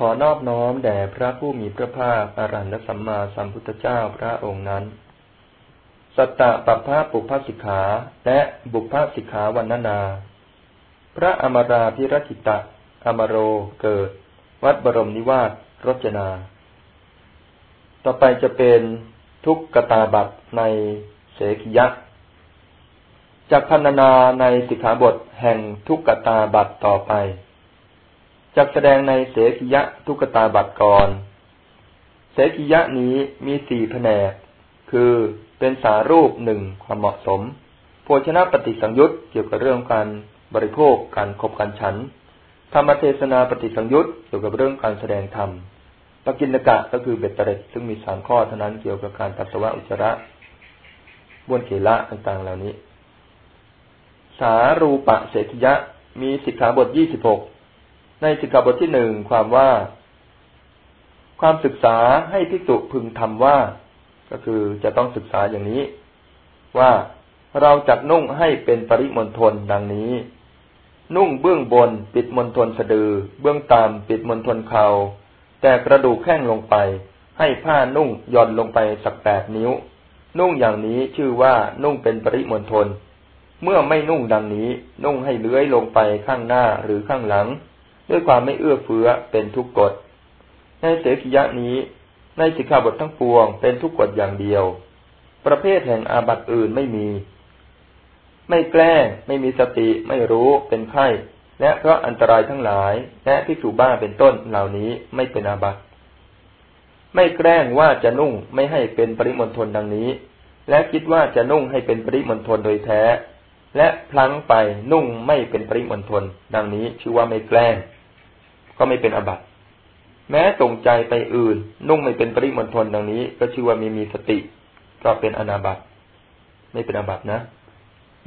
ขอนอบน้อมแด่พระผู้มีพระภาคอรหันตสัมมาสัมพุทธเจ้าพระองค์นั้น สัตตะปัปภาปุพพสิกขาและบุพพสิกขาวันนานา พระอมราพิรกิตะ อมโรเกิด วัดบรมนิวาสรจนา ต่อไปจะเป็นทุกกตาบัตในเสกิยะจากพันนาในสิกขาบทแห่งทุกกตาบัตต่อไป จักแสดงในเสกิยะทุกตาบัตรก่อนเสกิยะนี้มีสี่แผนก คือเป็นสารูปหนึ่งความเหมาะสม โภชนะปฏิสังยุตเกี่ยวกับเรื่องการบริโภคการขบการฉัน ธรรมเทศนาปฏิสังยุตเกี่ยวกับเรื่องการแสดงธรรมปกินกะก็คือเบ็ดเตร็ดซึ่งมีสามข้อเท่านั้นเกี่ยวกับการปัสสาวะอุจจาระบ้วนเขละต่างๆเหล่านี้ สารูปะเสกิยะมีสิกขาบทยี่สิบหก ในสิกขาบทที่หนึ่งความว่า ความศึกษาให้พิจุพึงทำว่า ก็คือจะต้องศึกษาอย่างนี้ ว่าเราจักนุ่งให้เป็นปริมณฑลดังนี้ นุ่งเบื้องบนปิดมณฑลสะดือ เบื้องต่ำปิดมณฑลเขา่าแต่กระดูกแข้งลงไป ให้ผ้านุ่งย่อนลงไปสักแปดนิ้ว นุ่งอย่างนี้ชื่อว่านุ่งเป็นปริมณฑลเมื่อไม่นุ่งดังนี้ นุ่งให้เลื้อยลงไปข้างหน้าหรือข้างหลัง ด้วยความไม่เอื้อเฟื้อเป็นทุกกฎ ในเสกิยะนี้ ในสิกขาบททั้งปวงเป็นทุกกฎอย่างเดียว ประเภทแห่งอาบัติอื่นไม่มี ไม่แกล้งไม่มีสติไม่รู้เป็นไข้และเพราะอันตรายทั้งหลาย และที่ถูบ้าเป็นต้นเหล่านี้ไม่เป็นอาบัติ ไม่แกล้งว่าจะนุ่งไม่ให้เป็นปริมณฑลดังนี้ และคิดว่าจะนุ่งให้เป็นปริมณฑลโดยแท้ และพลั้งไปนุ่งไม่เป็นปริมณฑลดังนี้ชื่อว่าไม่แกล้ง ก็ไม่เป็นอบัตแม้ตรงใจไปอื่น นุ่งไม่เป็นปริมณฑลดังนี้ ก็ชื่อว่ามีมีสติ ก็เป็นอนาบัตไม่เป็นอบัตนะ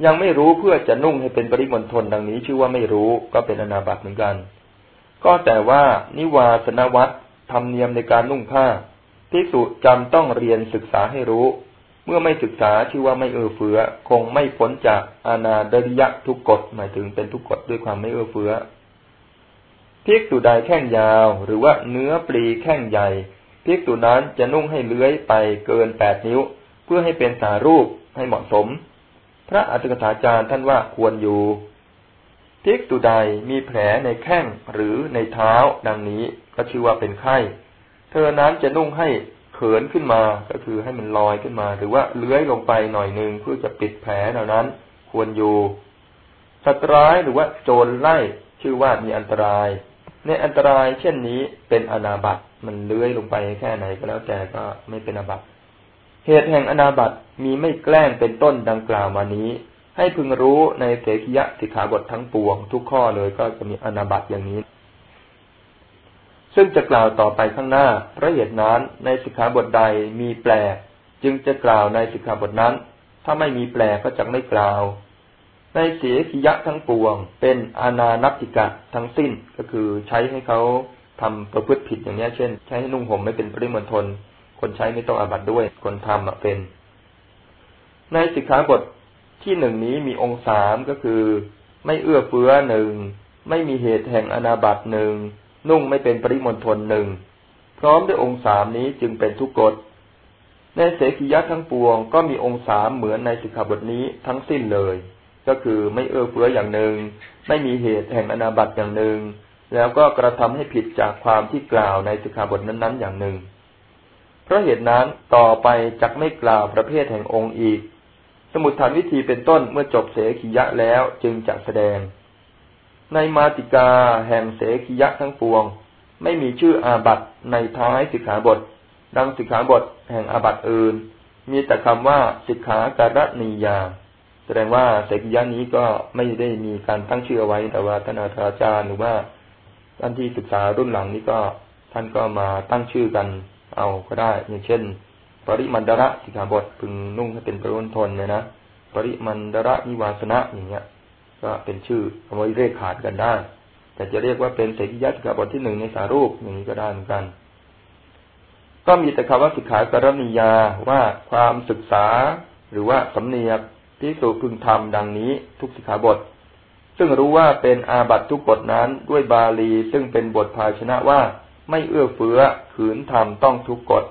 ยังไม่รู้เพื่อจะนุ่งให้เป็นปริมณฑลดังนี้ ชื่อว่าไม่รู้ก็เป็นอนาบัตเหมือนกัน ก็แต่ว่านิวาสนวัตธรรมเนียมในการนุ่งผ้าที่สุจำต้องเรียนศึกษาให้รู้ เมื่อไม่ศึกษาชื่อว่าไม่เอื้อเฟื้อ คงไม่พ้นจากอาณาดริยะทุกกฎหมายถึงเป็นทุกกฎด้วยความไม่เอื้อเฟื้อ ภิกษุใดแข้งยาว หรือว่าเนื้อปลีแข้งใหญ่ภิกษุนั้นจะนุ่งให้เลื้อยไปเกินแปดนิ้ว เพื่อให้เป็นสารูปให้เหมาะสม พระอัตถกถาจารย์ท่านว่าควรอยู่ภิกษุใดมีแผลในแข้งหรือในเท้าดังนี้ก็ชื่อว่าเป็นไข้เธอนั้นจะนุ่งให้เขินขึ้นมาก็คือให้มันลอยขึ้นมา หรือว่าเลื้อยลงไปหน่อยหนึ่งเพื่อจะปิดแผลเหล่านั้น ควรอยู่สัตว์ร้ายหรือว่าโจรไล่ชื่อว่ามีอันตราย ในอันตรายเช่นนี้เป็นอนาบัตมันเลื้อยลงไปแค่ไหนก็แล้วแต่ก็ไม่เป็นอาบัตเหตุแห่งอนาบัตมีไม่แกล้งเป็นต้นดังกล่าวมานี้ ให้พึงรู้ในเสกิยะสิกขาบททั้งปวง ทุกข้อเลยก็จะมีอนาบัตอย่างนี้ ซึ่งจะกล่าวต่อไปข้างหน้าเพราะเหตุนั้นในสิกขาบทใดมีแปล จึงจะกล่าวในสิกขาบทนั้น ถ้าไม่มีแปลก็จะไม่กล่าว ในเสียกิยะทั้งปวง เป็นอานานัติกะทั้งสิ้นก็คือใช้ให้เขาทำประพฤติผิดอย่างนี้เช่น ใช้ให้นุ่งห่มไม่เป็นปริมณฑลคนใช้ไม่ต้องอาบัตด้วย คนทำเป็น ในสิกขาบทที่หนึ่งนี้มีองค์สามก็คือ ไม่เอื้อเฟื้อหนึ่งไม่มีเหตุแห่งอนาบัตหนึ่งนุ่งไม่เป็นปริมณฑลหนึ่งพร้อมด้วยองค์สามนี้จึงเป็นทุกกฎในเสกิยะทั้งปวงก็มีองค์สามเหมือนในสิกขาบทนี้ทั้งสิ้นเลย ก็คือไม่เอื้อเฟื้ออย่างหนึ่ง ไม่มีเหตุแห่งอนาบัตอย่างหนึ่ง แล้วก็กระทำให้ผิดจากความที่กล่าวในสิกขาบทนั้นๆ อย่างหนึ่ง เพราะเหตุนั้นต่อไปจักไม่กล่าวประเภทแห่งองค์อีก สมุดฐานวิธีเป็นต้นเมื่อจบเสขียะแล้วจึงจะแสดง ในมาติกาแห่งเสขียะทั้งปวง ไม่มีชื่ออาบัตในท้ายสิกขาบท ดังสิกขาบทแห่งอาบัตอื่น มีแต่คำว่าสิกขาการณียา ดงว่าเสกิยะนี้ก็ไม่ได้มีการตั้งชื่อเอาไว้ แต่ว่าท่านอาจารย์หรือว่าท่านที่ศึกษารุ่นหลังนี้ก็ท่านก็มาตั้งชื่อกันเอาก็ได้ อย่างเช่น ปริมันดระสิกขาบทพึงนุ่งให้เป็นปริวนทนเนี่ยนะปริมันดระนิวาสนะอย่างเงี้ย ก็เป็นชื่อเอาไว้เรียกขาดกันได้ แต่จะเรียกว่าเป็นเสกิยะสิกขาบทที่หนึ่งในสารูปอย่างนี้ก็ได้เหมือนกัน ก็มีแต่คำว่าสิกขากรณียาว่าความศึกษาหรือว่าสำเนียก พิสูจพึงทำดังนี้ทุกสิกขาบท ซึ่งรู้ว่าเป็นอาบัตทุกบทนั้นด้วยบาลีซึ่งเป็นบทภาชนะว่าไม่เอื้อเฟื้อขืนทำต้องทุกกฎ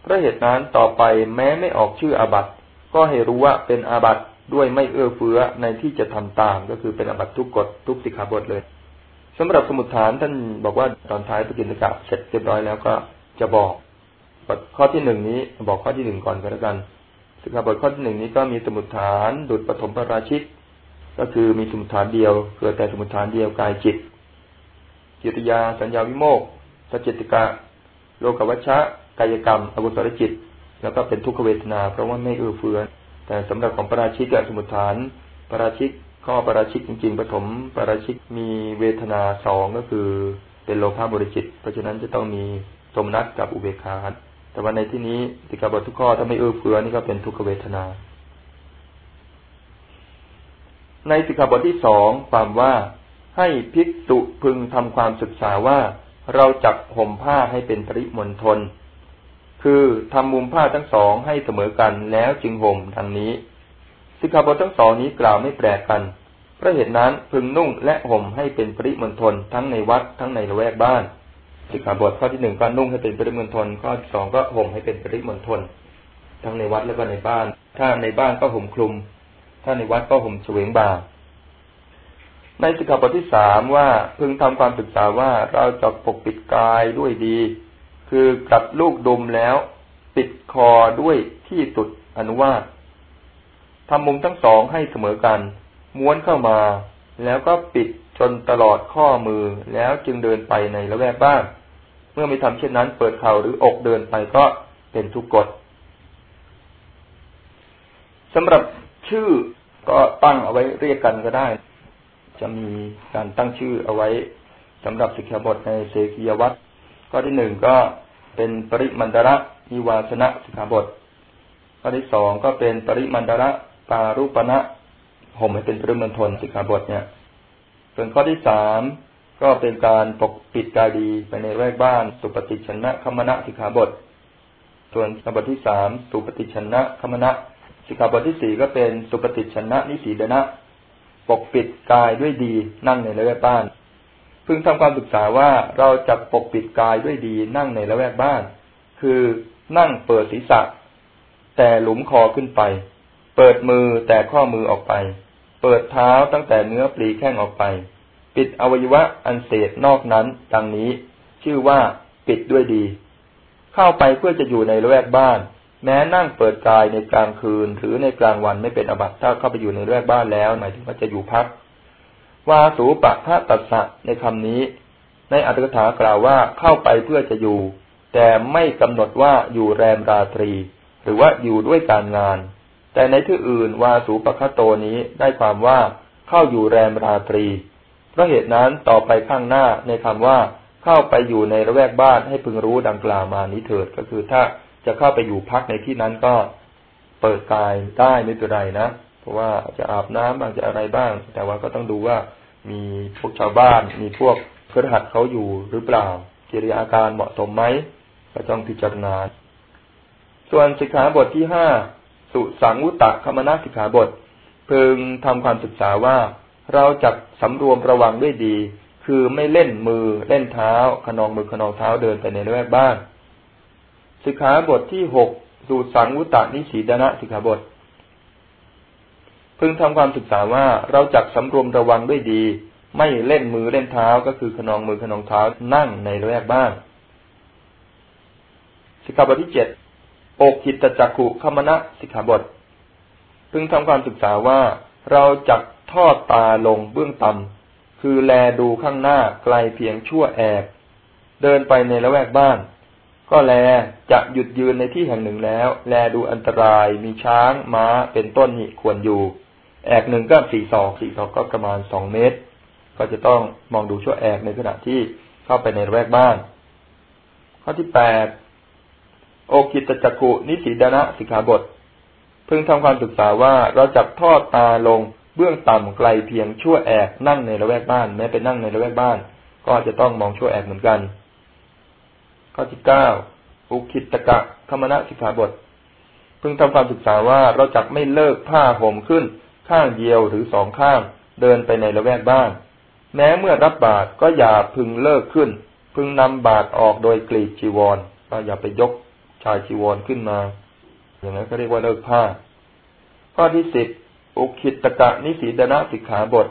เพราะเหตุนั้นต่อไปแม้ไม่ออกชื่ออาบัตก็ให้รู้ว่าเป็นอาบัตด้วยไม่เอื้อเฟื้อในที่จะทำตามก็คือเป็นอาบัตทุกกฎทุกสิกขาบทเลยสำหรับสมุดฐานท่านบอกว่าตอนท้ายปกินกะเสร็จเรียบร้อยแล้วก็จะบอกข้อที่หนึ่งนี้บอกข้อที่หนึ่งก่อนก็แล้วกัน สิกขาบทข้อที่หนึ่งนี้ก็มีสมุดฐานดุจปฐมประราชิก ก็คือมีสมุดฐานเดียวเกิดแต่สมุดฐานเดียวกายจิตจิตยาสัญญาวิโมกสจิติกะ โลกวัชชะกายกรรมอกุศลจิต แล้วก็เป็นทุกขเวทนา เพราะว่าไม่เอื้อเฟื้อแต่สำหรับของปราชิกสมุทฐานปราชิกข้อปราชิกจริงๆปฐมปราชิกมีเวทนาสองก็คือเป็นโลภะบริจิต เพราะฉะนั้นจะต้องมีสมนัตกับอุเบกขา แต่ว่าในที่นี้ติกาบททุกข้อถ้าไม่เอื้อเฟื้อนี่ก็เป็นทุกขเวทนา ในสิกขาบทที่สองความว่าให้ภิกษุพึงทำความศึกษาว่าเราจักห่มผ้าให้เป็นปริมณฑลคือทำมุมผ้าทั้งสองให้เสมอกันแล้วจึงห่มดังนี้ สิกขาบททั้งสองนี้กล่าวไม่แปลกกันเพราะเหตุนั้นพึงนุ่งและห่มให้เป็นปริมณฑลทั้งในวัดทั้งในละแวกบ้าน สิกขาบทข้อที่หนึ่งก็นุ่งให้เป็นปริมณฑลข้อที่สองก็ห่มให้เป็นปริมณฑลทั้งในวัดแล้วก็ในบ้าน ถ้าในบ้านก็ห่มคลุม ถ้าในวัดก็ห่มเฉวงบ่าในสิกขาบทที่สามว่าพึงทำความศึกษาว่าเราจะปกปิดกายด้วยดี คือกัดลูกดมแล้วปิดคอด้วยที่สุดอนุวาตทำมุมทั้งสองให้เสมอกัน ม้วนเข้ามา แล้วก็ปิด จนตลอดข้อมือแล้วจึงเดินไปในละแวกบ้าน เมื่อไม่ทำเช่นนั้น เปิดเข่าหรืออกเดินไปก็เป็นทุกกฎสำหรับชื่อก็ตั้งเอาไว้เรียกกันก็ได้ จะมีการตั้งชื่อเอาไว้สำหรับสิกขาบทในเสกียวัตรข้อที่หนึ่งก็เป็นปริมันดระนิวาสนะสิกขาบท ข้อที่สองก็เป็นปริมันดระปารุปณะห่มให้เป็นปริมันทนสิกขาบทเนี่ย ส่วนข้อที่สามก็เป็นการปกปิดกายดีไปในแวกบ้าน สุปฏิชนะคมณะสิกขาบท ส่วนสิกขาบทที่สามสุปฏิชนะคมณะสิกขาบทที่สี่ก็เป็นสุปฏิชนะนิสีดนะ ปกปิดกายด้วยดีนั่งในละแวกบ้าน พึงทำความศึกษาว่าเราจะปกปิดกายด้วยดีนั่งในละแวกบ้าน คือนั่งเปิดศีรษะ แต่หลุมคอขึ้นไป เปิดมือแต่ข้อมือออกไป เปิดเท้าตั้งแต่เนื้อปลีแข้งออกไป ปิดอวัยวะอันเศษนอกนั้น ดังนี้ ชื่อว่าปิดด้วยดี เข้าไปเพื่อจะอยู่ในละแวกบ้าน แม้นั่งเปิดกายในกลางคืน หรือในกลางวันไม่เป็นอบัตถ้าเข้าไปอยู่ในละแวกบ้านแล้วหมายถึงว่าจะอยู่พักวาสูปะทะตัสสะในคำนี้ ในอัตถกถากล่าวว่าเข้าไปเพื่อจะอยู่ แต่ไม่กำหนดว่าอยู่แรมราตรี หรือว่าอยู่ด้วยการงาน แต่ในที่อื่นวาสูปคะโตนี้ได้ความว่าเข้าอยู่แรมราตรี เพราะเหตุนั้นต่อไปข้างหน้าในคำว่าเข้าไปอยู่ในระแวกบ้านให้พึงรู้ดังกล่าวมานี้เถิดก็คือถ้าจะเข้าไปอยู่พักในที่นั้นก็เปิดกายได้ไม่เป็นไรนะเพราะว่าจะอาบน้ำบ้างจะอะไรบ้าง แต่ว่าก็ต้องดูว่ามีพวกชาวบ้าน มีพวกเพื่อหัดเขาอยู่หรือเปล่ากิริยาการเหมาะสมไหมก็ต้องพิจารณาส่วนสิกขาบทที่ห้า สุสังวุตตะคมนาสิกขาบทพึงทำความศึกษาว่า เราจักสำรวมระวังด้วยดี คือไม่เล่นมือเล่นเท้าขนองมือขนองเท้าเดินไปในแวกบ้านสิกขาบทที่หกสูสังวุตตะนิสีดนะสิกขาบท พึงทำความศึกษาว่าเราจักสำรวมระวังด้วยดี ไม่เล่นมือเล่นเท้าก็คือขนองมือขนองเท้านั่งในระแวกบ้านสิกขาบทที่เจ็ด อกหิตจักขุขมณะสิกขาบท พึงทำความศึกษาว่าเราจักทอดตาลงเบื้องต่ำคือแลดูข้างหน้าไกลเพียงชั่วแอบเดินไปในละแวกบ้าน ก็แลจะหยุดยืนในที่แห่งหนึ่งแล้ว แลดูอันตรายมีช้างม้าเป็นต้นนี่ควรอยู่ แอกหนึ่งก็สี่ศอกสี่ศอกก็ประมาณสองเมตร ก็จะต้องมองดูชั่วแอกในขณะที่เข้าไปในแวกบ้าน ข้อที่แปด โอกิตจักุนิสีดนะสิกขาบท พึงทำความศึกษาว่าเราจับทอดตาลงเบื้องต่ำไกลเพียงชั่วแอกนั่งในระแวกบ้าน แม้เป็นนั่งในระแวกบ้าน ก็จะต้องมองชั่วแอกเหมือนกัน ข้อที่เก้าอุคิตกะธรรมณสิกขาบท พึงทำความศึกษาว่าเราจักไม่เลิกผ้าห่มขึ้น ข้างเดียวหรือสองข้าง เดินไปในละแวกบ้าน แม้เมื่อรับบาตรก็อย่าพึงเลิกขึ้น พึงนำบาตรออกโดยกรีดจีวร ก็อย่าไปยก ชายจีวรขึ้นมา อย่างนั้นก็เรียกว่าเลิกผ้า ข้อที่สิบอุคิตกะนิสีดนะสิกขาบท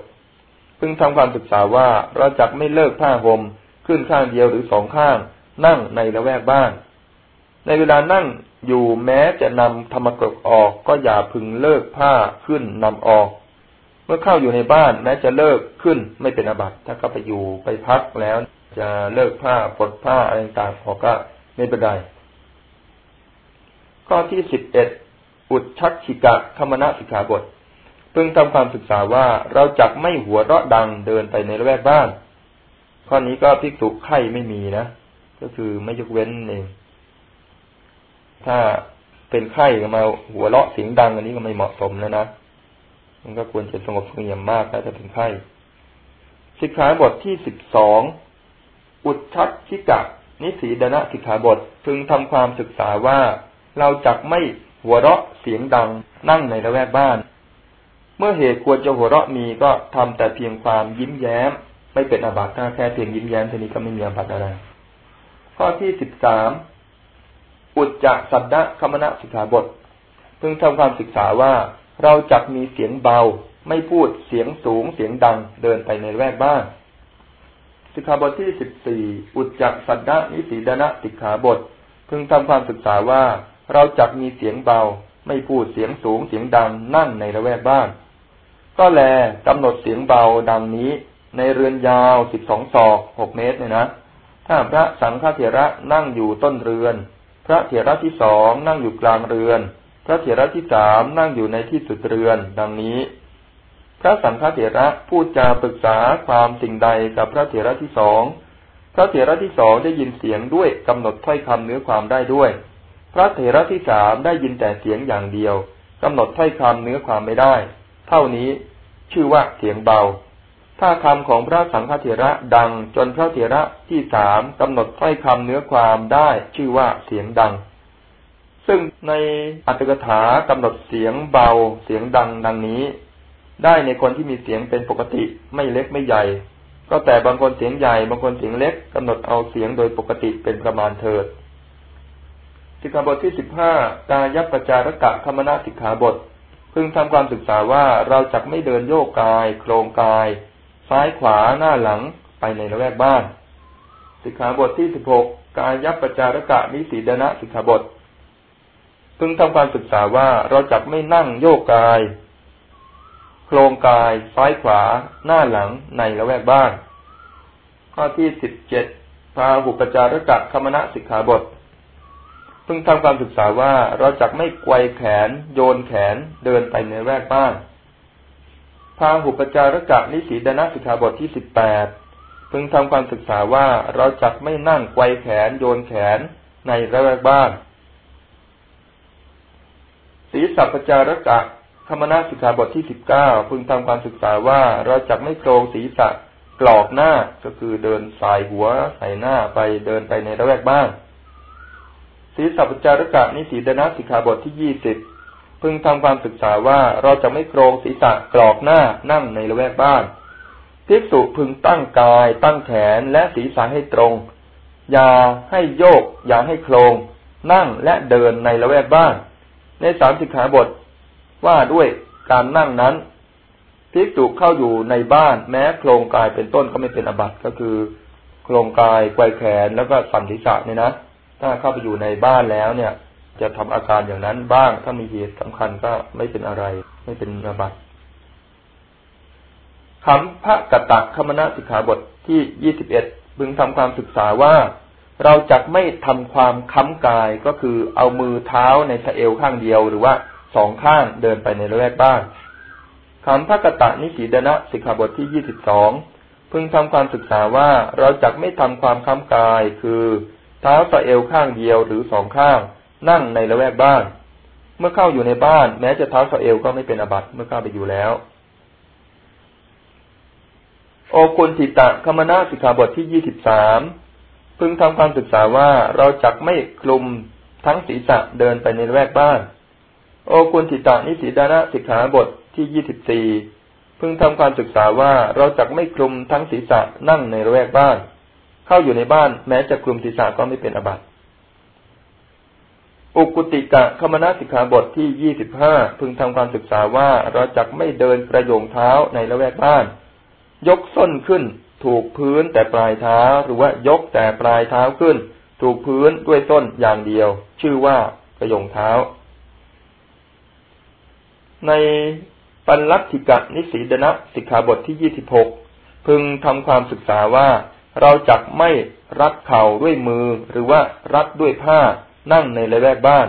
พึงทำความศึกษาว่าเราจักไม่เลิกผ้าห่มขึ้นข้างเดียวหรือสองข้าง นั่งในละแวกบ้าน ในเวลานั่งอยู่แม้จะนำธรรมกรกออกก็อย่าพึงเลิกผ้าขึ้นนำออก เมื่อเข้าอยู่ในบ้านแม้จะเลิกขึ้นไม่เป็นอบัติถ้าก็ไปอยู่ไปพักแล้ว จะเลิกผ้าปลดผ้าอะไรต่างๆออกก็ไม่เป็นไร ข้อที่สิบเอ็ดอุดชักชิกะธรรมนาสิกขาบทเพิ่งทำความศึกษาว่าเราจักไม่หัวเราะดังเดินไปในละแวกบ้าน ข้อนี้ก็พิกษุไข่ไม่มีนะ ก็คือไม่ยกเว้นเอง ถ้าเป็นไข้ก็มาหัวเราะเสียงดัง อันนี้ก็ไม่เหมาะสมแล้วนะ มันก็ควรจะสงบเงียบมากแล้วถ้าเป็นไข้สิกขาบทที่สิบสองอุดชัดชิกะ นิสีดนะสิกขาบทพึงทำความศึกษาว่า เราจักไม่หัวเราะเสียงดังนั่งในละแวกบ้าน เมื่อเหตุควรจะหัวเราะมีก็ทำแต่เพียงความยิ้มแย้ม ไม่เป็นอาบัติถ้าแค่เพียงยิ้มแย้มเท่านี้ก็ไม่มีอาบัติอะไร ข้อที่สิบสามอุจจะสัตดะคมณะสิกขาบทเพิ่งทำความศึกษาว่าเราจักมีเสียงเบา ไม่พูดเสียงสูงเสียงดังเดินไปในแวกบ้านสิกขาบทที่สิบสี่อุจจะสัตดะนิสีดนะสิกขาบทเพิ่งทำความศึกษาว่า เราจักมีเสียงเบา ไม่พูดเสียงสูงเสียงดังนั่งในละแวกบ้าน ก็แลกำหนดเสียงเบาดังนี้ ในเรือนยาวสิบสองศอกหกเมตรเนี่ยนะถ้าพระสังฆเถระนั่งอยู่ต้นเรือน พระเถระที่สองนั่งอยู่กลางเรือน พระเถระที่สามนั่งอยู่ในที่สุดเรือน ดังนี้ พระสังฆเถระพูดจาปรึกษาความสิ่งใดกับพระเถระที่สองพระเถระที่สองได้ยินเสียงด้วยกำหนดถ้อยคำเนื้อความได้ด้วย พระเถระที่สามได้ยินแต่เสียงอย่างเดียวกำหนดถ้อยคำเนื้อความไม่ได้ เท่านี้ชื่อว่าเสียงเบา ถ้าคำของพระสังฆเถระดังจนพระเถระที่สามกำหนดถ้อยคำเนื้อความได้ชื่อว่าเสียงดัง ซึ่งในอัตถกถากำหนดเสียงเบา เสียงดังดังนี้ ได้ในคนที่มีเสียงเป็นปกติไม่เล็กไม่ใหญ่ ก็แต่บางคนเสียงใหญ่บางคนเสียงเล็กกำหนดเอาเสียงโดยปกติเป็นประมาณเถิด สิกขาบทที่สิบห้ากายปจารกะธรรมนาสิกขาบท พึงทำความศึกษาว่าเราจะไม่เดินโยกกาย โครงกาย ซ้ายขวาหน้าหลังไปในละแวกบ้าน สิกขาบทที่สิบหกกายยับประจารกะนิสีดนะสิกขาบท พึงทำความศึกษาว่าเราจะไม่นั่งโยกกาย โครงกาย ซ้ายขวา หน้าหลังในละแวกบ้าน ข้อที่สิบเจ็ดพาหุปจารกะคมณะสิกขาบท พึงทำความศึกษาว่าเราจักไม่ไกวแขน โยนแขนเดินไปในแวกบ้านพาหุปจารกะนิสีดนะสิกขาบทที่สิบแปดพึงทำความศึกษาว่าเราจักไม่นั่งไกวแขนโยนแขนในระแวกบ้านศีสัพจารกะธรรมนาสิกขาบทที่สิบเก้าพึงทำความศึกษาว่าเราจักไม่โครงศีรษะกรอกหน้าก็คือเดินสายหัวใส่หน้าไปเดินไปในระแวกบ้าน ศีสัพจารกะนิสีดนะสิกขาบทที่ยี่สิบพึงทำความศึกษาว่าเราจะไม่โครงศีรษะกรอกหน้านั่งในละแวกบ้านภิกษุพึงตั้งกายตั้งแขนและศีรษะให้ตรง อย่าให้โยก อย่าให้โครง นั่งและเดินในละแวกบ้าน ในสามสิกขาบท ว่าด้วยการนั่งนั้นภิกษุเข้าอยู่ในบ้านแม้โครงกายเป็นต้นก็ไม่เป็นอบัติก็คือ โครงกายไกวแขนแล้วก็สันศีรษะเนี่ยนะ ถ้าเข้าไปอยู่ในบ้านแล้วเนี่ย จะทำอาการอย่างนั้นบ้าง ถ้ามีเหตุสำคัญก็ไม่เป็นอะไร ไม่เป็นอาบัติคำพระกตะคมณะสิกขาบทที่ยี่สิบเอ็ดบึงทำความศึกษาว่า เราจะไม่ทำความค้ำกายก็คือเอามือเท้าในสะเอวข้างเดียวหรือว่าสองข้างเดินไปในระแวกบ้านคำพระกตะนิสีดนะสิกขาบทที่ยี่สิบสองพึงทำความศึกษาว่าเราจะไม่ทำความค้ำกายคือ เท้าสะเอวข้างเดียวหรือสองข้าง นั่งในละแวกบ้าน เมื่อเข้าอยู่ในบ้าน แม้จะเท้าสะเอวก็ไม่เป็นอบัตเมื่อเข้าไปอยู่แล้ว โอคุณติตะคมนาสิกขาบทที่ยี่สิบสามพึงทำความศึกษาว่าเราจักไม่คลุมทั้งศีรษะเดินไปในละแวกบ้าน โอคุณติตะนิสีดานะสิกขาบทที่ยี่สิบสี่พึงทำความศึกษาว่าเราจักไม่คลุมทั้งศีรษะนั่งในละแวกบ้าน เข้าอยู่ในบ้านแม้จะกลุ่มศีรษะก็ไม่เป็นอบัติอุกุติกะคมนาสิกขาบทที่ยี่สิบห้าพึงทำความศึกษาว่าเราจักไม่เดินกระโยงเท้าในละแวกบ้าน ยกส้นขึ้น ถูกพื้นแต่ปลายเท้าหรือว่ายกแต่ปลายเท้าขึ้น ถูกพื้นด้วยส้นอย่างเดียว ชื่อว่ากระโยงเท้า ในปัญลักษิกะนิสีดนะสิกขาบทที่ยี่สิบหกพึงทำความศึกษาว่า เราจักไม่รัดเข่าด้วยมือหรือว่ารัดด้วยผ้านั่งในละแวกบ้าน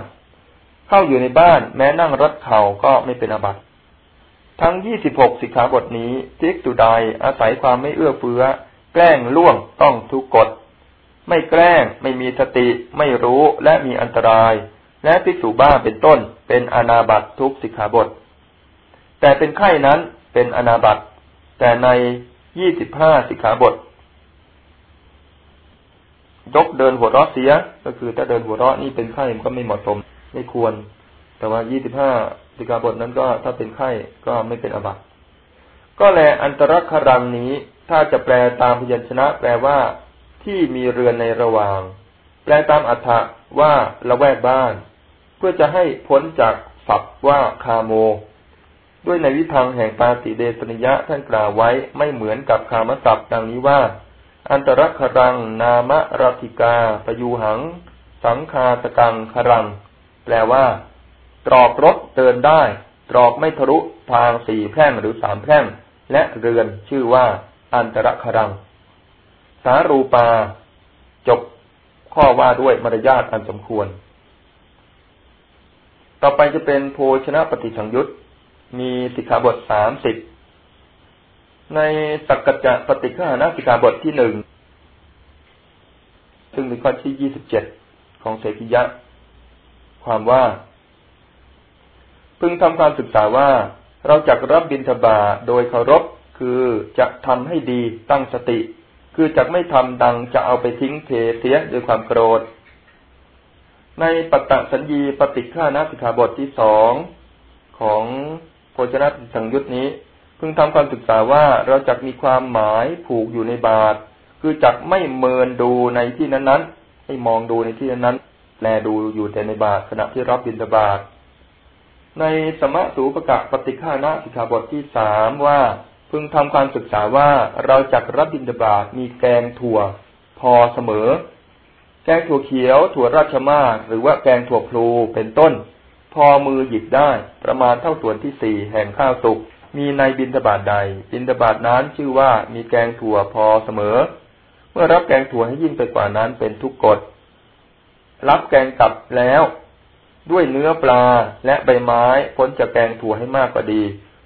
เข้าอยู่ในบ้านแม้นั่งรัดเข่าก็ไม่เป็นอบัติทั้งยี่สิบหกสิกขาบทนี้ทิกตุใดอาศัยความไม่เอื้อเฟื้อ แกล้งล่วงต้องทุกกฎ ไม่แกล้งไม่มีสติ ไม่รู้และมีอันตราย และภิกษุบ้าเป็นต้น เป็นอนาบัตทุกสิกขาบท แต่เป็นไข้นั้นเป็นอนาบัตแต่ในยี่สิบห้าสิกขาบท ยกเดินหัวเราะเสีย ก็คือถ้าเดินหัวเราะนี่เป็นไข้ก็ไม่เหมาะสม ไม่ควร แต่ว่ายี่สิบห้าสิกาบทนั้นก็ถ้าเป็นไข้ก็ไม่เป็นอบัติก็แลอันตรครังนี้ ถ้าจะแปลตามพยัญชนะ แปลว่า ที่มีเรือนในระหว่าง แปลตามอัฏฐะว่าละแวกบ้าน เพื่อจะให้พ้นจากศัพท์ว่าคาโม ด้วยในวิพังแห่งปาติเดสนิยะท่านกล่าวไว้ไม่เหมือนกับคามศัพท์ดังนี้ว่า อันตรครัง นามะรัติกาปยูหัง สังคาตกังครัง แปลว่า ตรอกรถเดินได้ ตรอกไม่ทะลุทางสี่แพร่งหรือสามแพร่ง และเรือนชื่อว่า อันตรครัง สารูปา จบข้อว่าด้วยมารยาทอันสมควร ต่อไปจะเป็นโภชนะปฏิสังยุตมีสิกขาบทสามสิบ ในสักกัจะปฏิฆานาสิกาบทที่หนึ่งซึ่งเป็นข้อที่ยี่สิบเจ็ดของเสกิยะ ความว่า พึงทำการศึกษาว่า เราจะรับบิณฑบาโดยเคารพคือจะทำให้ดีตั้งสติ คือจะไม่ทำดังจะเอาไปทิ้งเทเสียด้วยความโกรธ ในปตะสัญญีปฏิฆานาสิกขาบทที่สองของโภชนะสังยุตนี้ พึงทำความศึกษาว่าเราจะมีความหมายผูกอยู่ในบาท คือจักไม่เมินดูในที่นั้นๆให้มองดูในที่นั้นๆแลดูอยู่แต่ในบาทขณะที่รับบิณฑบาตในสมะสูปกะปฏิฆานะสิกขาบทที่สามว่า พึงทำความศึกษาว่าเราจักรับบิณฑบาตมีแกงถั่ว พอเสมอ แกงถั่วเขียว ถั่วราชมาหรือว่าแกงถั่วพลูเป็นต้น พอมือหยิบได้ ประมาณเท่าส่วนที่สี่แห่งข้าวสุก มีในบินทบาทใด บินทบาทนั้นชื่อว่ามีแกงถั่วพอเสมอ เมื่อรับแกงถั่วให้ยิ่งไปกว่านั้นเป็นทุกกฎรับแกงกลับแล้ว ด้วยเนื้อปลาและใบไม้พ้นจากแกงถั่วให้มากกว่าดี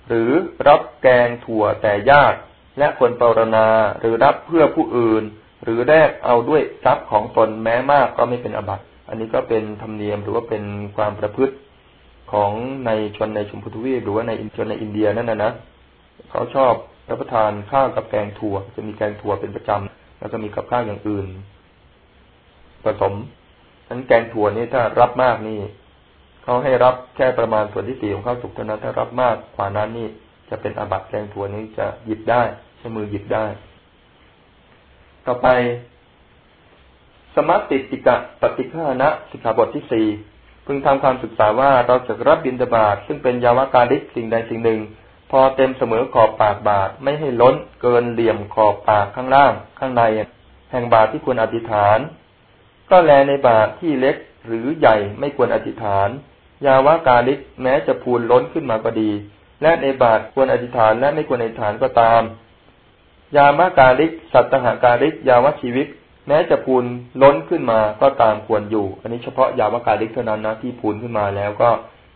หรือรับแกงถั่วแต่ญาติและคนปรณาหรือรับเพื่อผู้อื่น หรือแลกเอาด้วยทรัพย์ของตนแม้มากก็ไม่เป็นอบัติอันนี้ก็เป็นธรรมเนียมหรือว่าเป็นความประพฤติ ของในชนในชมพูทวีปหรือว่าในชนในอินเดียนั่นนะนะเขาชอบรับประทานข้าวกับแกงถั่ว จะมีแกงถั่วเป็นประจำแล้วก็มีกับข้าวอย่างอื่นผสมนั้นแกงถั่วนี่ถ้ารับมากนี่เขาให้รับแค่ประมาณส่วนที่สี่ของข้าวสุกเท่านั้นถ้ารับมากกว่านั้นนี่จะเป็นอาบัตแกงถั่วนี้จะหยิบได้ใช้มือหยิบได้ ต่อไป สมัติติกะปฏิฆานะสิกขาบทที่สี่ พึงทำความศึกษาว่าเราจะรับบินตบาทซึ่งเป็นยาวกาลิกสิ่งใดสิ่งหนึ่ง พอเต็มเสมอขอบปากบาทไม่ให้ล้นเกินเหลี่ยมขอบปากข้างล่างข้างใน แห่งบาทที่ควรอธิษฐาน ก็แลในบาทที่เล็กหรือใหญ่ไม่ควรอธิษฐาน ยาวกาลิกแม้จะพูนล้นขึ้นมาก็ดี และในบาทควรอธิษฐานและไม่ควรอธิษฐานก็ตาม ยามากาลิก สัตตหากาลิก ยาวชีวิต แม้จะพูนล้นขึ้นมาก็ตามควรอยู่ อันนี้เฉพาะยาวกาลิกเท่านั้นนะที่พูนขึ้นมาแล้วก็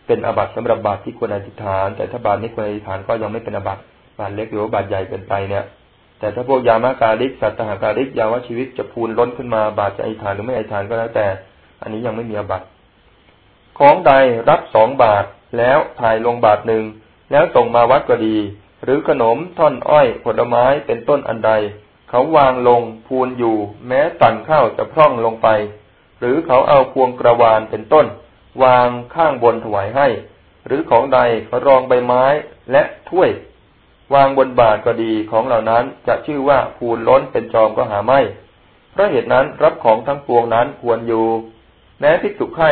เป็นอบัตสำหรับบาตรที่ควรอธิษฐาน แต่ถ้าบาตรไม่ควรอธิษฐานก็ยังไม่เป็นอบัตบาตรเล็กหรือว่าบาตรใหญ่เกินไปเนี่ย แต่ถ้าพวกยามากาลิกสัตหากาลิกยาวชีวิตจะพูนล้นขึ้นมาบาตรจะอธิษฐานหรือไม่อธิษฐานก็แล้วแต่ อันนี้ยังไม่มีอบัตของใดรับสองบาทแล้วถ่ายลงบาทหนึ่งแล้วส่งมาวัดก็ดี หรือขนมท่อนอ้อยผลไม้เป็นต้นอันใด เขาวางลงพูนอยู่ แม้ตันข้าวจะพร่องลงไป หรือเขาเอาพวงกระวานเป็นต้น วางข้างบนถวายให้ หรือของใดเขารองใบไม้และถ้วย วางบนบาทก็ดีของเหล่านั้นจะชื่อว่าพูนล้นเป็นจอมก็หาไม่เพราะเหตุนั้นรับของทั้งปวงนั้นควรอยู่ แม้ภิกษุไข่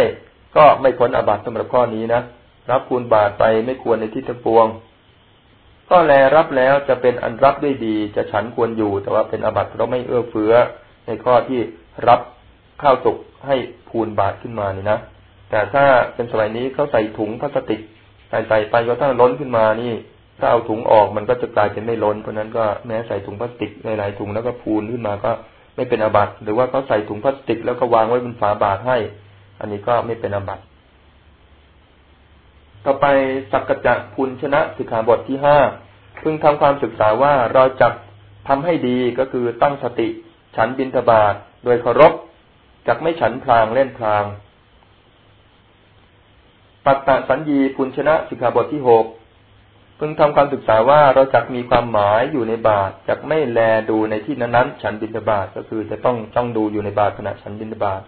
ก็ไม่พ้นอาบัติสำหรับข้อนี้นะ รับคูณบาทไปไม่ควรในที่ทั้งปวง ก็แลรับแล้วจะเป็นอันรับด้วยดี จะฉันควรอยู่ แต่ว่าเป็นอบัติเพราะไม่เอื้อเฟื้อ ในข้อที่รับข้าวสุกให้พูนบาทขึ้นมานี่นะแต่ถ้าเป็นสมัยนี้เขาใส่ถุงพลาสติกใส่ใส่ไปก็ถ้าล้นขึ้นมานี่ ถ้าเอาถุงออกมันก็จะกลายเป็นไม่ล้นเพราะนั้นก็แม้ใส่ถุงพลาสติกหลายๆถุงแล้วก็พูนขึ้นมาก็ไม่เป็นอบัติหรือว่าเขาใส่ถุงพลาสติกแล้วก็วางไว้บนฝาบาทให้ อันนี้ก็ไม่เป็นอบัติ ต่อไปสักกจะพุนชนะสิกขาบทที่ห้าพึงทำความศึกษาว่าเราจะทำให้ดีก็คือตั้งสติ ฉันบินทบาทโดยเคารพจักไม่ฉันพลางเล่นพลาง ปัตตสัญญีพุนชนะสิกขาบทที่หกพึงทำความศึกษาว่าเราจักมีความหมายอยู่ในบาทจักไม่แลดูในที่นั้นๆฉันบินทบาตก็คือจะต้องจ้องดูอยู่ในบาทขณะฉันบินทบาต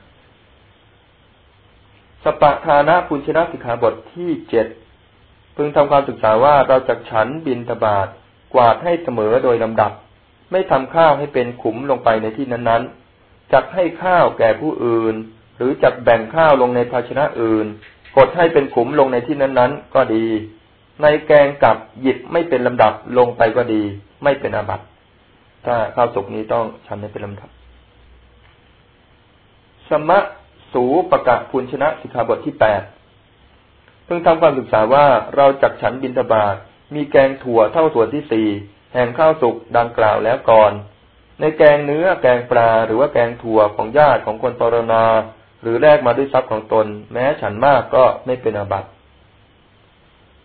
สปะทานะพุนชนะสิกขาบทที่เจ็ดพึงทำความศึกษาว่าเราจักฉันบินทบาทกวาดให้เสมอโดยลำดับ ไม่ทำข้าวให้เป็นขุมลงไปในที่นั้นๆจักให้ข้าวแก่ผู้อื่น หรือจักแบ่งข้าวลงในภาชนะอื่น กดให้เป็นขุมลงในที่นั้นๆ ก็ดี ในแกงกับหยิบไม่เป็นลำดับลงไปก็ดี ไม่เป็นอาบัติถ้าข้าวสุกนี้ต้องชันให้เป็นลำดับ สมะ สูประกาศพุนชนะสิกขาบทที่แปดเพิ่งทำความศึกษาว่าเราจักฉันบินทบาทมีแกงถั่วเท่าส่วนที่สี่แห่งข้าวสุกดังกล่าวแล้วก่อน ในแกงเนื้อแกงปลาหรือว่าแกงถั่วของญาติของคนปรณาหรือแลกมาด้วยทรัพย์ของตน แม้ฉันมากก็ไม่เป็นอาบัติ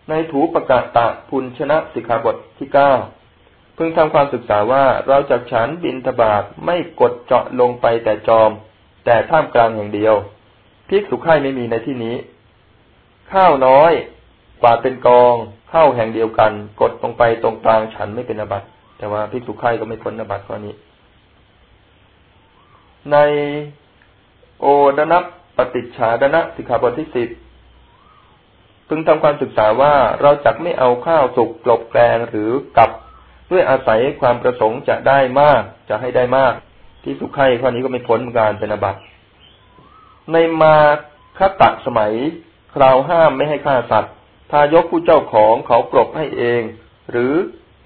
ในถูประกาศตะพุนชนะสิกขาบทที่เก้าเพึงทำความศึกษาว่าเราจากฉันบินทบาทไม่กดเจาะลงไปแต่จอม แต่ท่ามกลางอย่างเดียวพิกสุขไข่ไม่มีในที่นี้ ข้าวน้อยกว่าเป็นกองข้าวแห่งเดียวกัน กดลงไปตรงกลางฉันไม่เป็นอบัตแต่ว่าพิกสุขไข่ก็ไม่พ้นอบัตข้อนี้ ในโอดนับปฏิจฉาดนะสิกขาบทที่สิบพึงทำความศึกษาว่าเราจักไม่เอาข้าวสุกกลบแกลงหรือกับด้วยอาศัยความประสงค์จะได้มากจะให้ได้มาก ที่สุขไข่ข้อนี้ก็ไม่พ้นการเป็นอบัติในมาคตะสมัย คราวห้ามไม่ให้ฆ่าสัตว์ ทายกผู้เจ้าของเขากลบให้เอง หรือ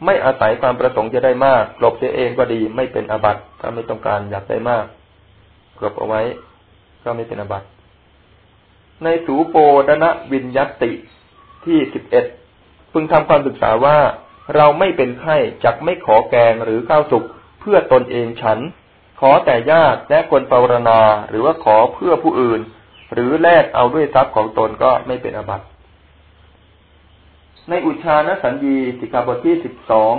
ไม่อาศัยความประสงค์จะได้มากกลบเสียเองก็ดีไม่เป็นอบัติถ้าไม่ต้องการอยากได้มากกลบเอาไว้ ก็ไม่เป็นอบัติในสูโปดนะวินยติที่สิบเอ็ดพึงทำความศึกษาว่าเราไม่เป็นไข้จักไม่ขอแกงหรือข้าวสุกเพื่อตนเองฉัน ขอแต่ญาติและคนปรณาหรือว่าขอเพื่อผู้อื่น หรือแลกเอาด้วยทรัพย์ของตนก็ไม่เป็นอบัติในอุชานสัญญีสิกขาบทที่สิบสอง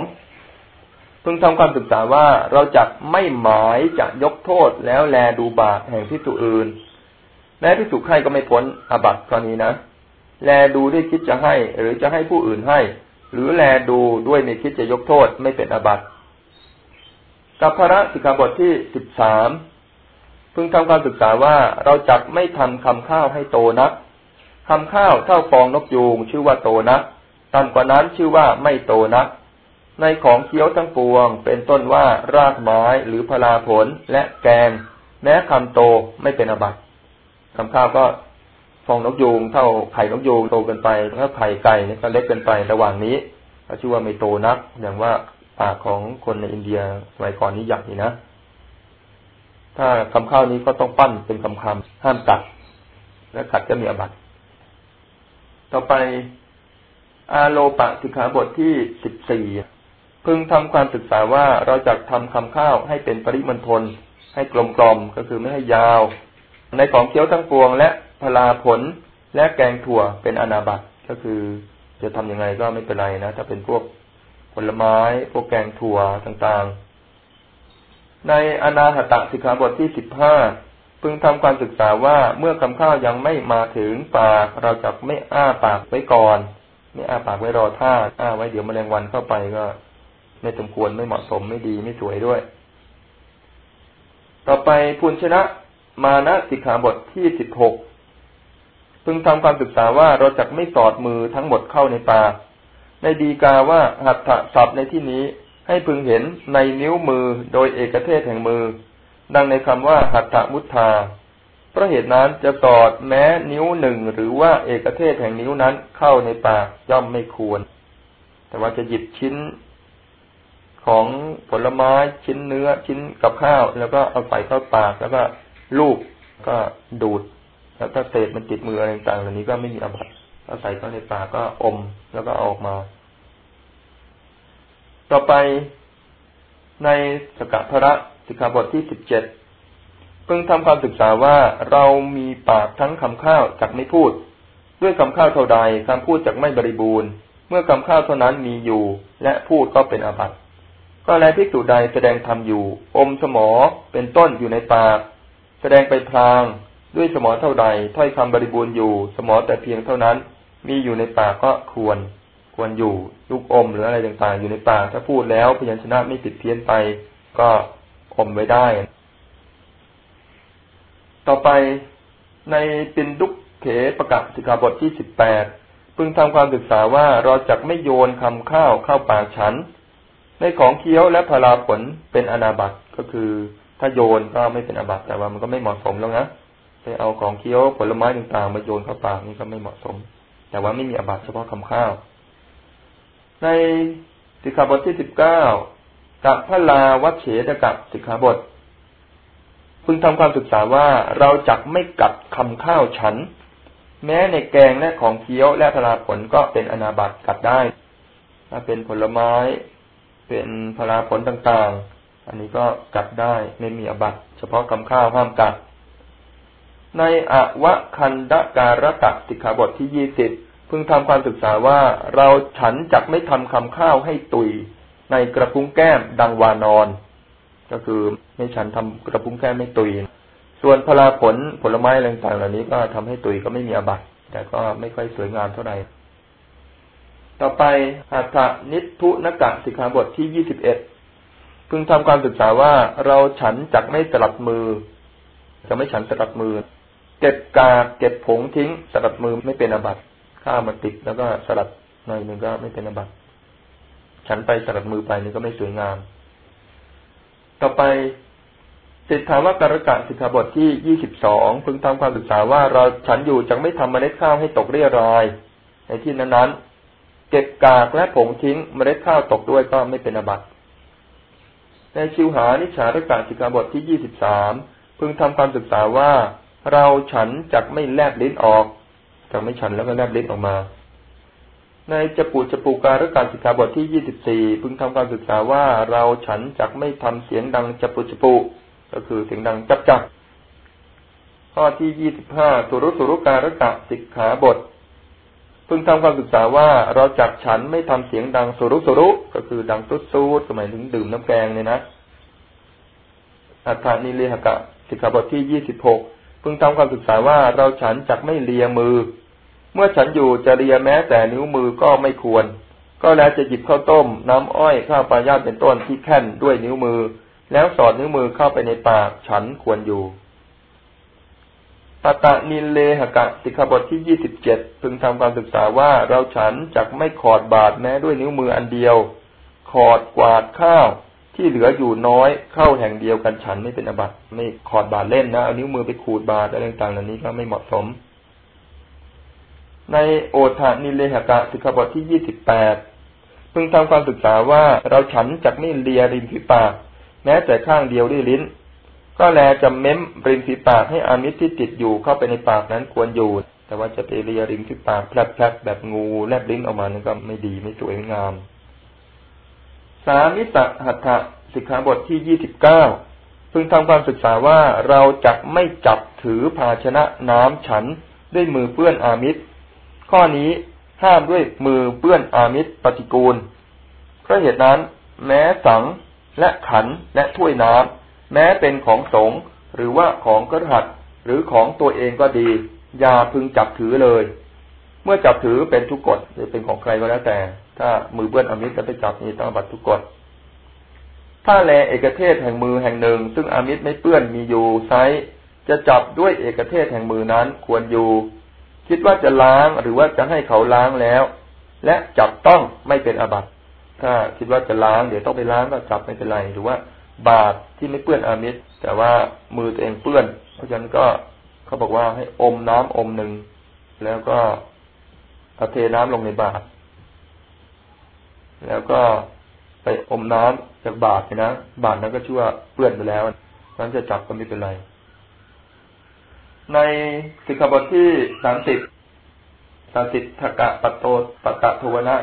พึงทำความศึกษาว่าเราจักไม่หมายจะยกโทษแล้วแลดูบาปแห่งที่ตัวอื่น แม้พิสุให้ก็ไม่พ้นอบัติกรณีนะ แลดูด้วยคิดจะให้ หรือจะให้ผู้อื่นให้ หรือแลดูด้วยไม่คิดจะยกโทษไม่เป็นอบัติ กับพระสิกขาบทที่สิบสามพึงทำการศึกษาว่าเราจักไม่ทำคำข้าวให้โตนักคำข้าวเท่าฟองนกยูงชื่อว่าโตนักต่ำกว่านั้นชื่อว่าไม่โตนัก ในของเคี้ยวทั้งปวง เป็นต้นว่ารากไม้หรือพลาผลและแกง แม้คำโตไม่เป็นอบัติคำข้าวก็ฟองนกยูงเท่าไข่นกยูงโตเกินไปถ้าไข่ไก่นี่ก็เล็กเกินไประหว่างนี้ก็ชื่อว่าไม่โตนัก อย่างว่า ปากของคนในอินเดียสมัยก่อนนี้ใหญ่นะ ถ้าคำข้าวนี้ก็ต้องปั้นเป็นคำคำห้ามกัด และกัดจะมีอบัตต่อไปอาโลปะสิกขาบทที่สิบสี่พึงทำความศึกษาว่าเราจะทำคำข้าวให้เป็นปริมณฑลให้กลมๆก็คือไม่ให้ยาว ในของเคี้ยวทั้งปวง และพลาผลและแกงถั่วเป็นอนาบัตก็คือ จะทํำยังไงก็ไม่เป็นไรนะ ถ้าเป็นพวก ผลไม้พวกแกงถั่วต่างๆ ในอนาหตะสิกขาบทที่สิบห้าพึงทำความศึกษาว่าเมื่อคำข้าวยังไม่มาถึงปากเราจะไม่อ้าปากไว้ก่อน ไม่อ้าปากไว้รอท่าอ้าไว้เดี๋ยวมแมลงวันเข้าไปก็ ไม่สมควรไม่เหมาะสมไม่ดีไม่สวยด้วย ต่อไปพุนชนะมานะสิกขาบทที่สิบหกพึงทำความศึกษาว่าเราจะไม่สอดมือทั้งหมดเข้าในปาก ในดีกาว่าหัตถศัพท์ในที่นี้ให้พึงเห็นในนิ้วมือโดยเอกเทศแห่งมือ ดังในคำว่าหัตถมุทธาเพราะเหตุนั้นจะสอดแม้นิ้วหนึ่งหรือว่าเอกเทศแห่งนิ้วนั้นเข้าในปากย่อมไม่ควร แต่ว่าจะหยิบชิ้นของผลไม้ชิ้นเนื้อชิ้นกับข้าว แล้วก็เอาใส่เข้าปากแล้วก็ลูบก็ดูดแล้วถ้าเศษมันติดมืออะไรต่างๆเหล่านี้ก็ไม่มีอภัย ถ้าใส่เข้าในปากก็อมแล้วก็ออกมา ต่อไปในสกพระสิกขาบทที่สิบเจ็ดเพิ่งทำความศึกษาว่าเรามีปากทั้งคำข้าวจักไม่พูด ด้วยคำข้าวเท่าใดคำพูดจักไม่บริบูรณ์ เมื่อคำข้าวเท่านั้นมีอยู่ และพูดก็เป็นอาบัติก็แลพิสูจใดแสดงธรรมอยู่ อมสมอเป็นต้นอยู่ในปาก แสดงไปพลาง ด้วยสมอเท่าใดถ้อยคำบริบูรณ์อยู่ สมอแต่เพียงเท่านั้น มีอยู่ในปากก็ควร ควรอยู่ลูกอมหรืออะไรต่างๆ อยู่ในปากถ้าพูดแล้วพยัญชนะไม่ติดเพี้ยนไป ก็อมไว้ได้ ต่อไปในปินดุกเขประกาศสิกขาบทที่สิบแปดพึงทำความศึกษาว่าเราจะไม่โยนคำข้าวเข้าปากฉัน ในของเคี้ยวและพลาผลเป็นอนาบัตก็คือ ถ้าโยนก็ไม่เป็นอาบัตแต่ว่ามันก็ไม่เหมาะสมแล้วนะไปเอาของเคี้ยวผลไม้ต่างๆมาโยนเข้าปากนี่ก็ไม่เหมาะสม แต่ว่าไม่มีอบัตเฉพาะคำข้าว ในสิกขาบทที่สิบเก้ากับพระลาวัชเฉตกับสิกขาบทพึงทำความศึกษาว่าเราจักไม่กัดคำข้าวฉัน แม้ในแกงและของเคี้ยวและพลาผลก็เป็นอนาบัตกัดได้ ถ้าเป็นผลไม้ เป็นพลาผลต่างๆ อันนี้ก็กัดได้ไม่มีอบัตเฉพาะคำข้าวห้ามกัด ในอวคันดการตะสิกขาบทที่ยี่สิบพึงทำความศึกษาว่าเราฉันจักไม่ทำคำข้าวให้ตุย ในกระพุ้งแก้มดังวานอน ก็คือไม่ฉันทำกระพุ้งแค่ไม่ตุย ส่วนพลาผลผลไม้ต่างๆเหล่านี้ก็ทำให้ตุยก็ไม่มีอบัตแต่ก็ไม่ค่อยสวยงามเท่าไหร่ต่อไปอัฏฐนิทุนกะสิกขาบทที่ยี่สิบเอ็ดพึงทำความศึกษาว่าเราฉันจักไม่สลับมือ จะไม่ฉันสลับมือ เก็บกาเก็บผงทิ้งสลับมือไม่เป็นอบัตข้าวมาติดแล้วก็สลับหน่อยหนึ่งก็ไม่เป็นอบัตฉันไปสลับมือไปนี่ก็ไม่สวยงาม ต่อไปสิทธาวการกะสิกขาบทที่ยี่สิบสองพึงทำความศึกษาว่าเราฉันอยู่จังไม่ทำเมล็ดข้าวให้ตกเรียราย ในที่นั้นนั้นเก็บกากและผงทิ้งเมล็ดข้าวตกด้วยก็ไม่เป็นอบัติในชิวหานิชารกะสิกขาบทที่ยี่สิบสามพึงทำความศึกษาว่า เราฉันจักไม่แลบลิ้นออกจักไม่ฉันแล้วก็แลบลิ้นออกมา ในจปุจปูการการศึกษาบทที่ยี่สิบสี่พึงทำการศึกษาว่าเราฉันจักไม่ทำเสียงดังจปุจปูก็คือเสียงดังจับจับข้อที่ยี่สิบห้าสุรุสุรุการกะสิกขาบทพึงทำความศึกษาว่าเราจักฉันไม่ทำเสียงดังสุรุสุรุก็คือดังตุ๊ดซูดสมัยถึงดื่มน้ำแกงเนี่ยนะอัฏฐานิเลหกะสิกขาบทที่ยี่สิบหก พึงทำความศึกษาว่าเราฉันจักไม่เลียมือ เมื่อฉันอยู่จะเรียแม้แต่นิ้วมือก็ไม่ควร ก็แล้วจะหยิบข้าวต้ม น้ำอ้อยข้าวปลายางเป็นต้นที่แค่นด้วยนิ้วมือ แล้วสอดนิ้วมือเข้าไปในปากฉันควรอยู่ตตะนิเลหกะสิกขาบทที่ยี่สิบเจ็ดพึงทำความศึกษาว่าเราฉันจักไม่ขอดบาดแม้ด้วยนิ้วมืออันเดียว ขอดกวาดข้าว ที่เหลืออยู่น้อยเข้าแห่งเดียวกันฉันไม่เป็นอบัตไม่ขอดบาดเล่นนะเอานิ้วมือไปขูดบาดอะไรต่างๆเหล่านี้ก็ไม่เหมาะสม ในโอทานิเลหกะสิกขาบทที่ยี่สิบแปดพึงทำความศึกษาว่าเราฉันจักไม่เลียริมฝีปาก แม้แต่ข้างเดียวด้วยลิ้น ก็แลจะเม้มริมฝีปากให้อามิตรที่ติดอยู่เข้าไปในปากนั้นควรอยู่ แต่ว่าจะไปเลียริมฝีปากแผลบๆแบบงูแลบลิ้นออกมานั้นก็ไม่ดีไม่สวยงาม สามิสหัตถสิกขาบทที่ยี่สิบเก้าพึงทำความศึกษาว่าเราจักไม่จับถือภาชนะน้ำฉันด้วยมือเปื้อนอามิตร ข้อนี้ห้ามด้วยมือเปื้อนอามิตรปฏิกูลเพราะเหตุนั้น แม้สังและขันและถ้วยน้ำแม้เป็นของสงหรือว่าของกระหัดหรือของตัวเองก็ดี อย่าพึงจับถือเลย เมื่อจับถือเป็นทุกกฎจะเป็นของใครก็แล้วแต่ ถ้ามือเปื้อนอมิตรจะไปจับนี่ต้องบัตรทุกกฎถ้าแลเอกเทศแห่งมือแห่งหนึ่ง ซึ่งอมิตรไม่เปื้อนมีอยู่ไซจะจับด้วยเอกเทศแห่งมือนั้นควรอยู่ คิดว่าจะล้างหรือว่าจะให้เขาล้างแล้ว และจับต้องไม่เป็นอาบัติถ้าคิดว่าจะล้างเดี๋ยวต้องไปล้างก็จับไม่เป็นไร หรือว่าบาตรที่ไม่เปื้อนอามิสแต่ว่ามือตัวเองเปื้อน เพราะฉะนั้นก็เขาบอกว่าให้อมน้ำอมหนึ่งแล้วก็เอาเทน้ำลงในบาตร แล้วก็ไปอมน้ำจากบาตรนะบาตรนั้นก็ชื่อว่าเปื้อนไปแล้วนั้นจะจับก็ไม่เป็นไร ในสิกขาบทที่สามสิบสาสิทธกะปัตโตปะกะทวนะ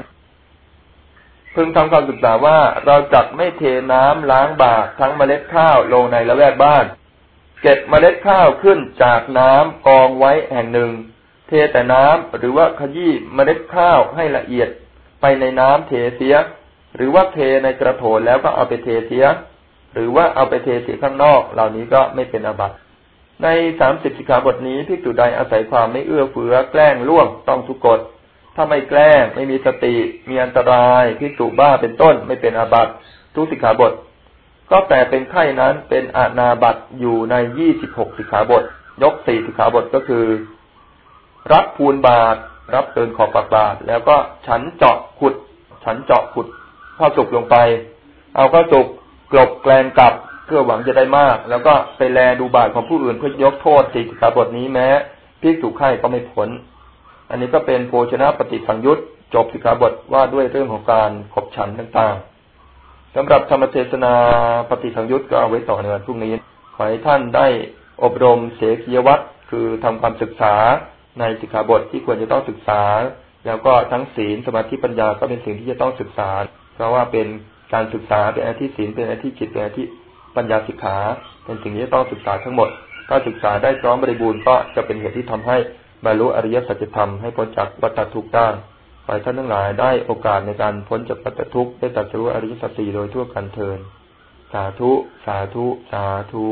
พึงทำความศึกษาว่าเราจักไม่เทน้ำล้างบาตรทั้งเมล็ดข้าวลงในละแวกบ้าน เก็บเมล็ดข้าวขึ้นจากน้ำกองไว้แห่งหนึ่ง เทแต่น้ำหรือว่าขยี้เมล็ดข้าวให้ละเอียด ไปในน้ำเทเสีย หรือว่าเทในกระโถนแล้วก็เอาไปเทเสีย หรือว่าเอาไปเทเสียข้างนอก เหล่านี้ก็ไม่เป็นอบัติในสามสิบสิกขาบทนี้พิกษุใดอาศัยความไม่เอื้อเฟื้อแกล้งล่วงต้องทุกกฎถ้าไม่แกล้งไม่มีสติ มีอันตรายพิกษุบ้าเป็นต้นไม่เป็นอาบัติทุกสิกขาบท ก็แต่เป็นไข้นั้นเป็นอาณาบัตอยู่ในยี่สิบหกสิกขาบท ยกสี่สิกขาบทก็คือ รับภูนบาท รับเกินขอบปากบาทแล้วก็ฉันเจาะขุด ฉันเจาะขุดข้าวสุกลงไป เอาข้าวสุกกลบแกลงกลับเพื่อหวังจะได้มาก แล้วก็ไปแลดูบาทของผู้อื่นเพื่อยกโทษสิกขาบทนี้แม้พิกษุไข้ก็ไม่พ้นอันนี้ก็เป็นโภชนะปฏิสังยุตจบสิกขาบทว่าด้วยเรื่องของการขบฉันต่างๆสำหรับธรรมเทศนาปฏิสังยุตก็เอาไว้ต่อในวันพรุ่งนี้ ขอให้ท่านได้อบรมเสกียวัตรคือทำความศึกษา ในสิกขาบทที่ควรจะต้องศึกษา แล้วก็ทั้งศีลสมาธิปัญญาก็เป็นสิ่งที่จะต้องศึกษา เพราะว่าเป็นการศึกษาเป็นอาทิศีลเป็นอาทิจิตเป็นอาทิปัญญาสิกขาเป็นสิ่งที่ต้องศึกษาทั้งหมด ถ้าศึกษาได้พร้อมบริบูรณ์ก็จะเป็นเหตุที่ทำให้บรรลุอริยสัจธรรมให้พ้นจากวัฏทุกข์ได้ขอให้ท่านทั้งหลายได้โอกาสในการพ้นจากวัฏทุกข์ได้ตัดสู้อริยสัจสี่โดยทั่วกันเทินสาธุ สาธุ สาธุ